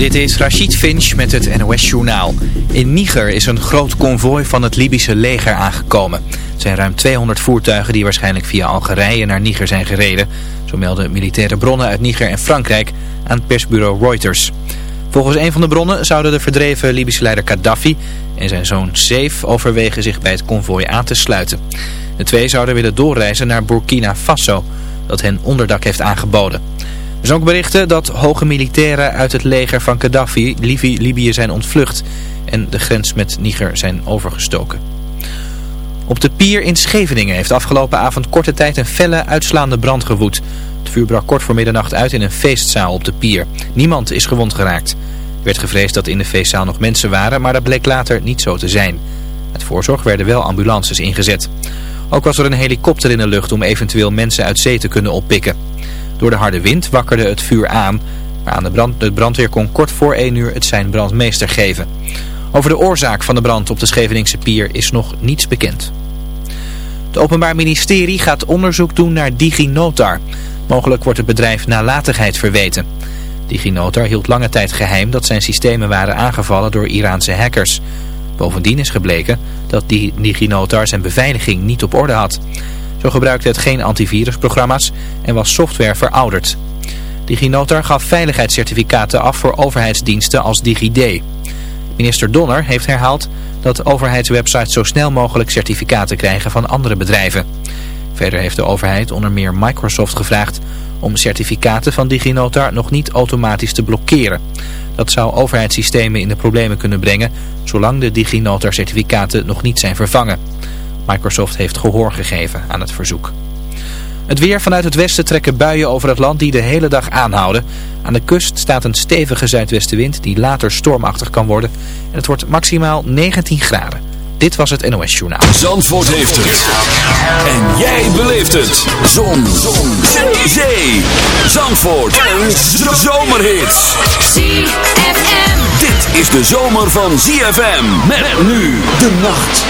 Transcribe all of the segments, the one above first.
Dit is Rachid Finch met het NOS Journaal. In Niger is een groot konvooi van het Libische leger aangekomen. Het zijn ruim 200 voertuigen die waarschijnlijk via Algerije naar Niger zijn gereden. Zo melden militaire bronnen uit Niger en Frankrijk aan persbureau Reuters. Volgens een van de bronnen zouden de verdreven Libische leider Gaddafi en zijn zoon Seif overwegen zich bij het konvooi aan te sluiten. De twee zouden willen doorreizen naar Burkina Faso, dat hen onderdak heeft aangeboden. Er zijn ook berichten dat hoge militairen uit het leger van Gaddafi Libië zijn ontvlucht en de grens met Niger zijn overgestoken. Op de pier in Scheveningen heeft afgelopen avond korte tijd een felle uitslaande brand gewoed. Het vuur brak kort voor middernacht uit in een feestzaal op de pier. Niemand is gewond geraakt. Er werd gevreesd dat in de feestzaal nog mensen waren, maar dat bleek later niet zo te zijn. Uit voorzorg werden wel ambulances ingezet. Ook was er een helikopter in de lucht om eventueel mensen uit zee te kunnen oppikken. Door de harde wind wakkerde het vuur aan, maar aan de, brand, de brandweer kon kort voor 1 uur het zijn brandmeester geven. Over de oorzaak van de brand op de Scheveningse pier is nog niets bekend. Het Openbaar Ministerie gaat onderzoek doen naar DigiNotar. Mogelijk wordt het bedrijf nalatigheid verweten. DigiNotar hield lange tijd geheim dat zijn systemen waren aangevallen door Iraanse hackers. Bovendien is gebleken dat DigiNotar zijn beveiliging niet op orde had. Zo gebruikte het geen antivirusprogramma's en was software verouderd. DigiNotar gaf veiligheidscertificaten af voor overheidsdiensten als DigiD. Minister Donner heeft herhaald dat overheidswebsites zo snel mogelijk certificaten krijgen van andere bedrijven. Verder heeft de overheid onder meer Microsoft gevraagd om certificaten van DigiNotar nog niet automatisch te blokkeren. Dat zou overheidssystemen in de problemen kunnen brengen zolang de DigiNotar certificaten nog niet zijn vervangen. Microsoft heeft gehoor gegeven aan het verzoek. Het weer vanuit het westen trekken buien over het land die de hele dag aanhouden. Aan de kust staat een stevige zuidwestenwind die later stormachtig kan worden. En het wordt maximaal 19 graden. Dit was het NOS Journaal. Zandvoort heeft het. En jij beleeft het. Zon. Zon. Zee. Zandvoort. En zomerhits. ZFM. Dit is de zomer van ZFM. Met nu de nacht.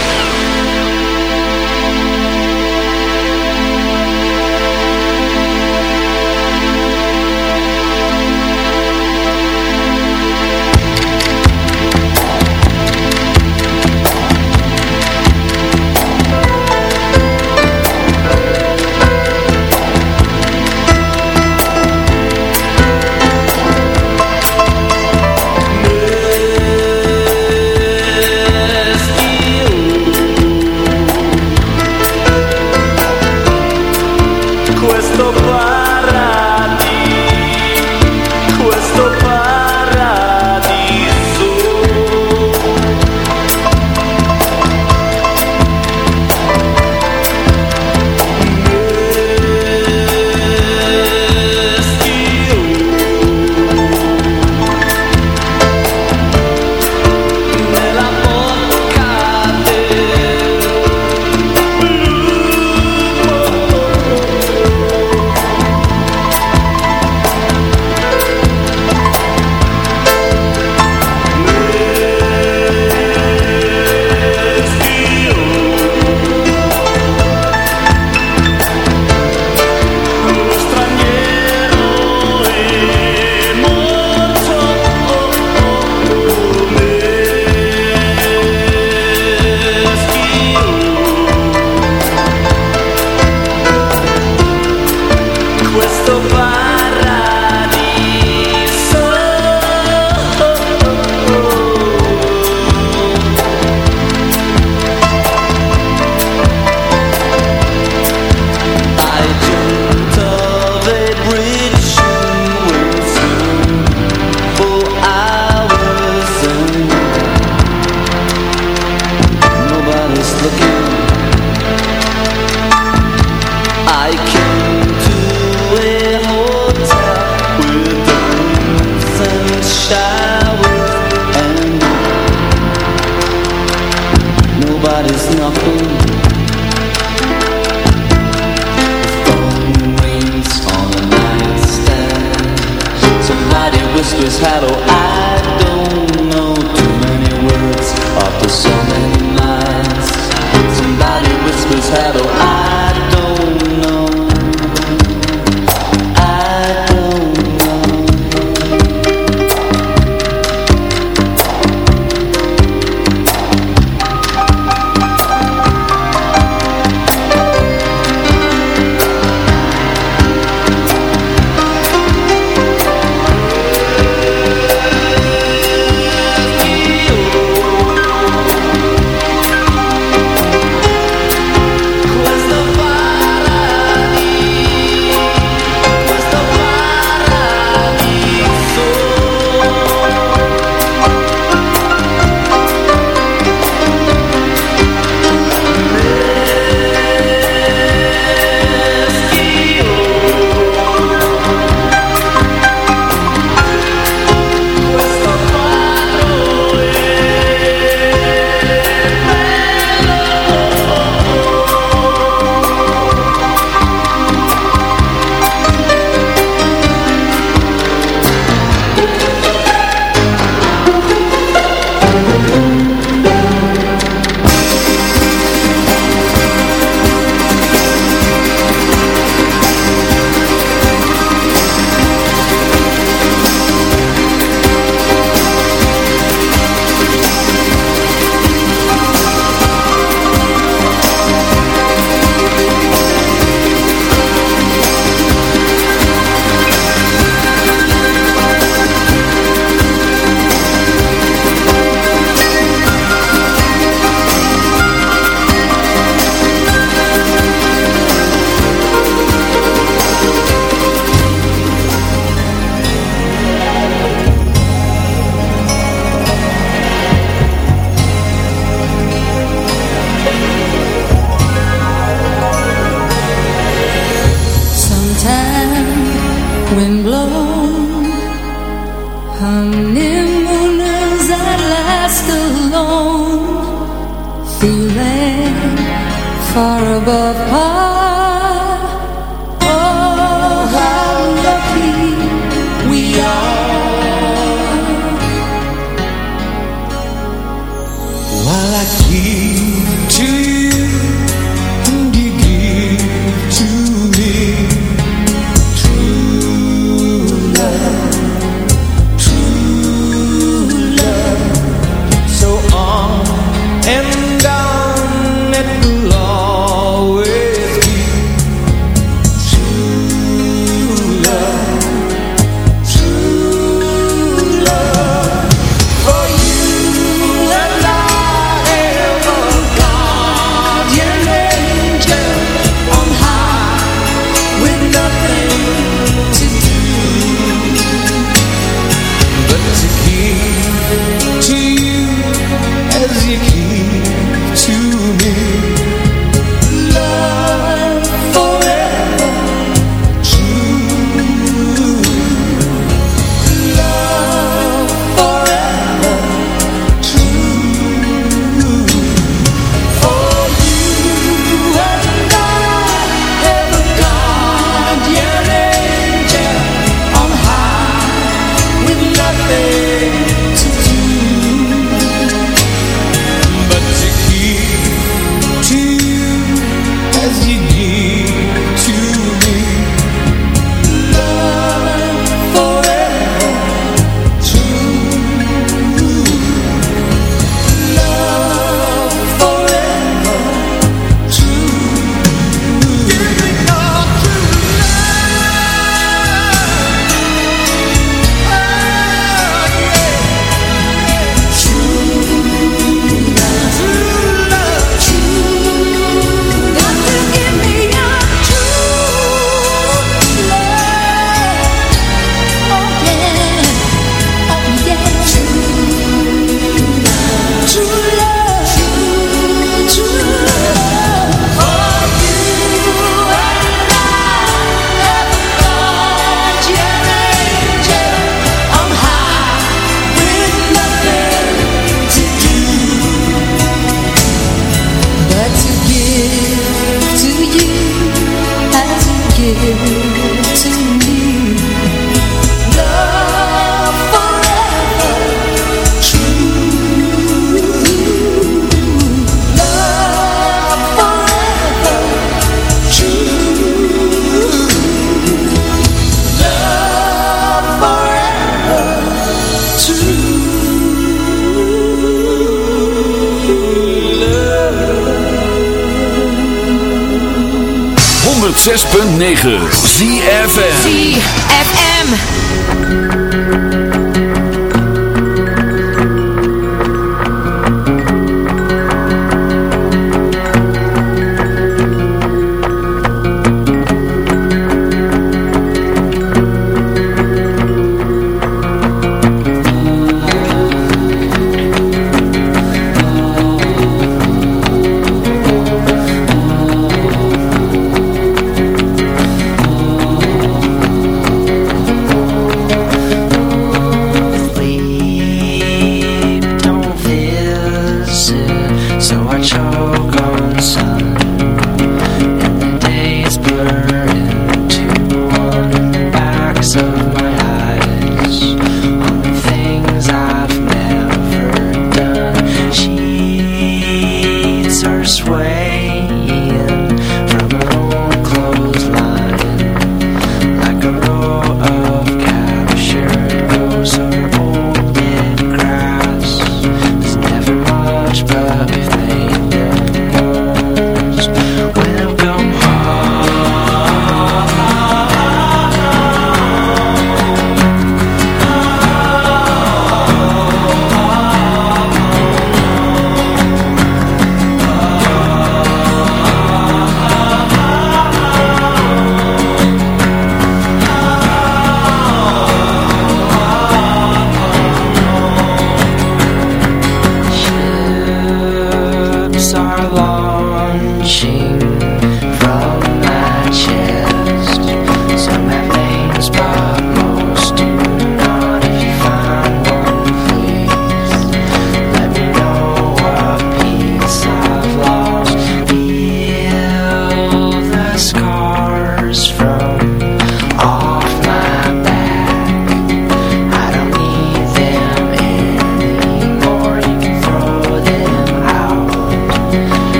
106.9 ZFM ZFM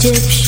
Egyptian.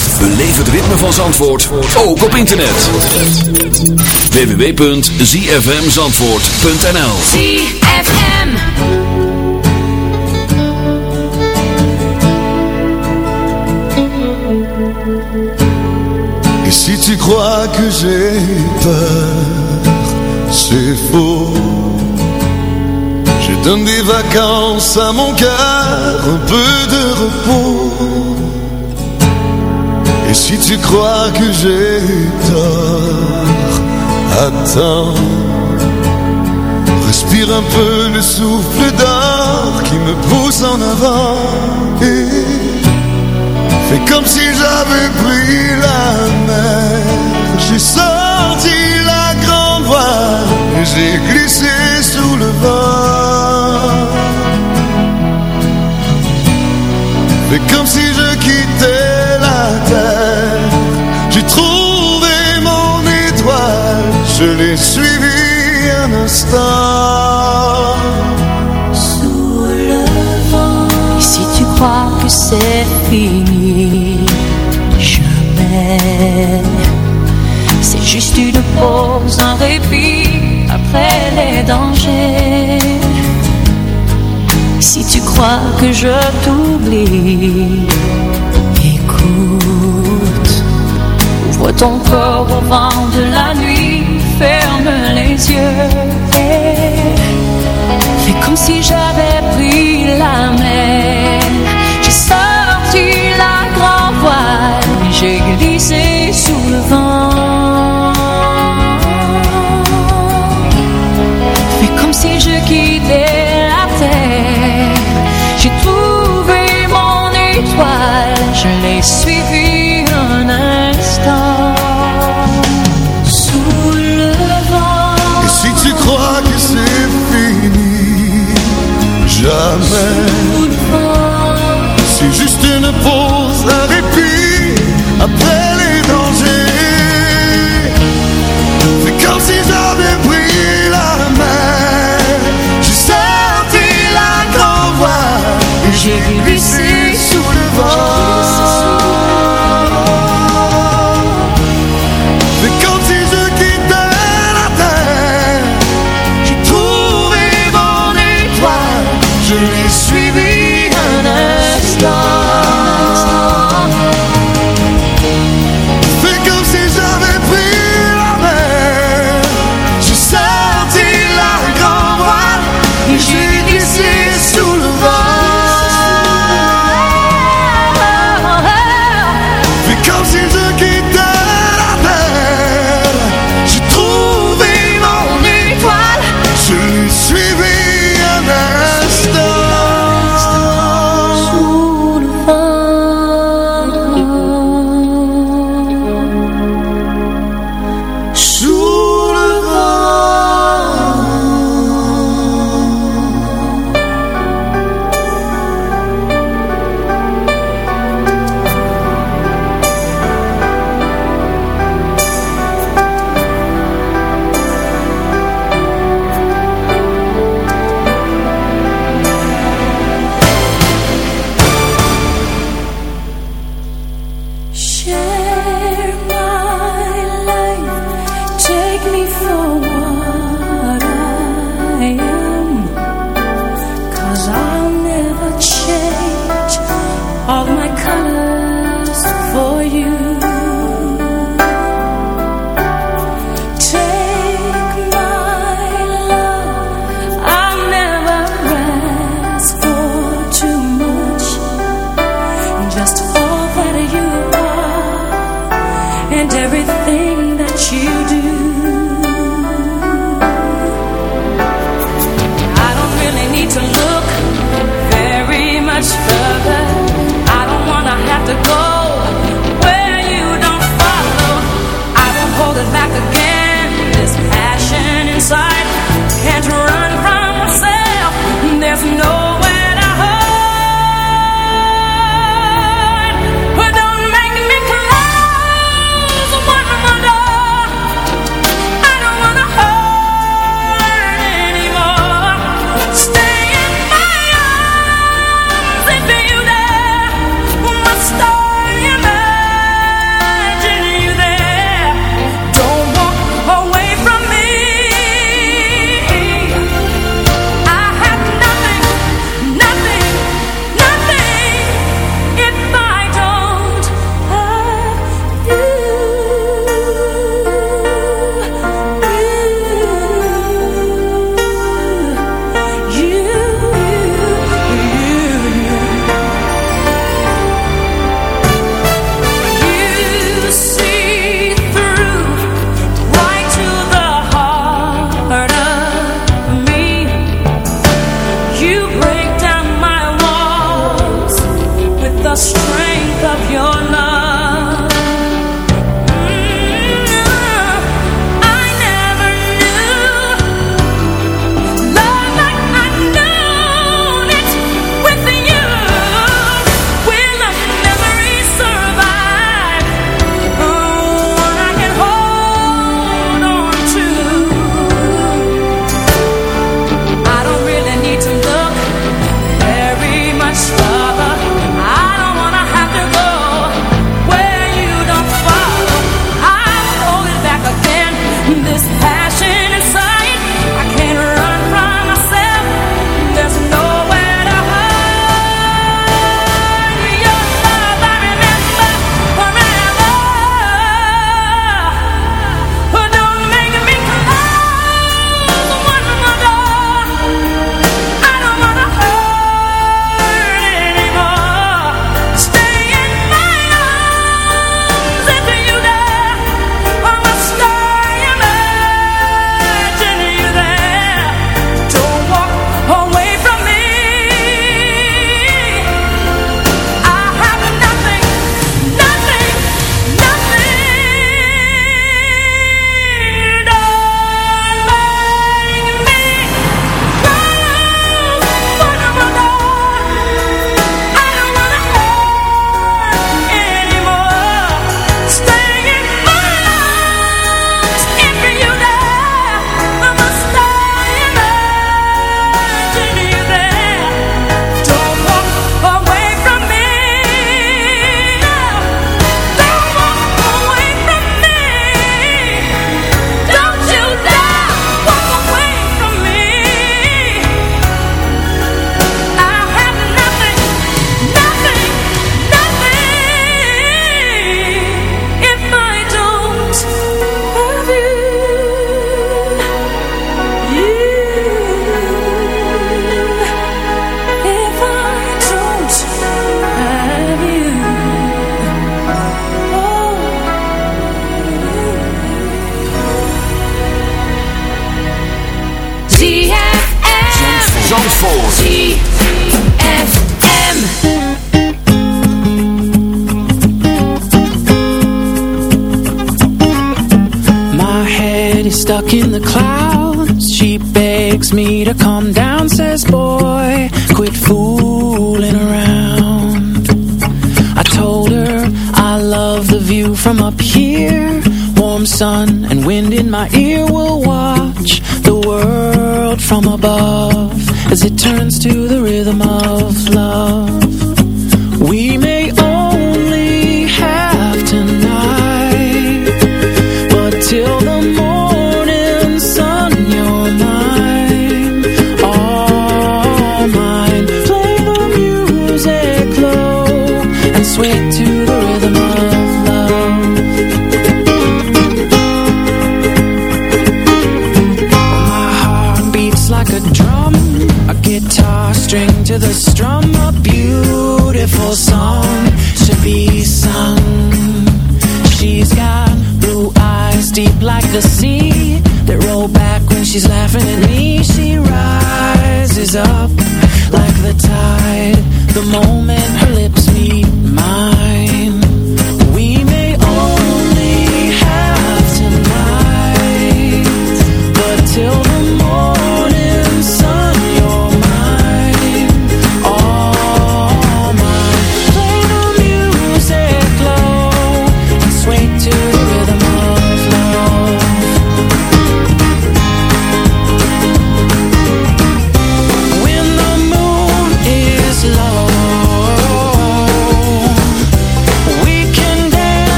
Beleef het ritme van Zandvoort ook op internet. www.zfmzandvoort.nl ZFM. Et si tu crois que j'ai peur, c'est faux. Je donne des vacances à mon cœur, un peu de repos. Et si tu crois que j'ai tort, attends. Respire un peu le souffle d'or qui me pousse en avant. Et Fais comme si j'avais pris la mer J'ai sorti la grande voile Et j'ai glissé sous le vent Fais comme si je J'ai trouvé mon étoile Je l'ai suivi un instant sous le vent. Et si tu crois que c'est fini, jamais. C'est juste une pause, un répit après les dangers. Si tu crois que je t'oublie, écoute. Ton corps au vent de la nuit, ferme les yeux. et Fais comme si j'avais pris la mer. J'ai sorti la grand voile, j'ai glissé sous le vent. Fais comme si je quittais A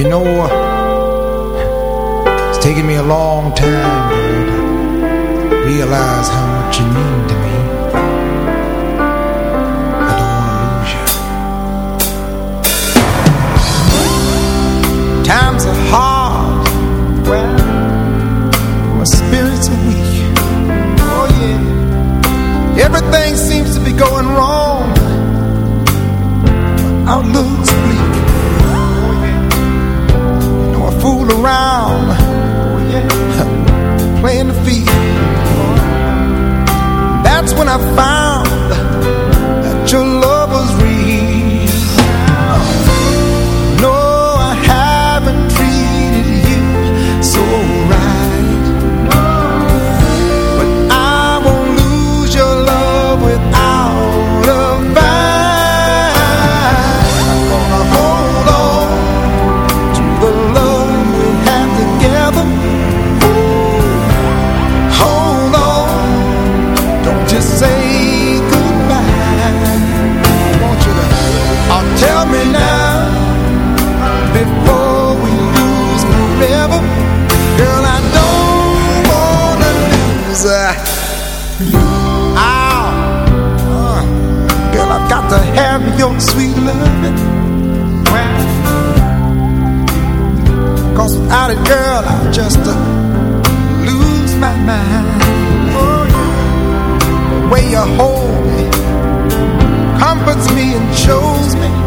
You know, it's taken me a long time to realize how much you need. I find sweet loving. Well, cause without it, girl, I just uh, lose my mind. Oh, yeah. The way you hold me comforts me and shows me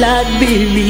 blood, baby.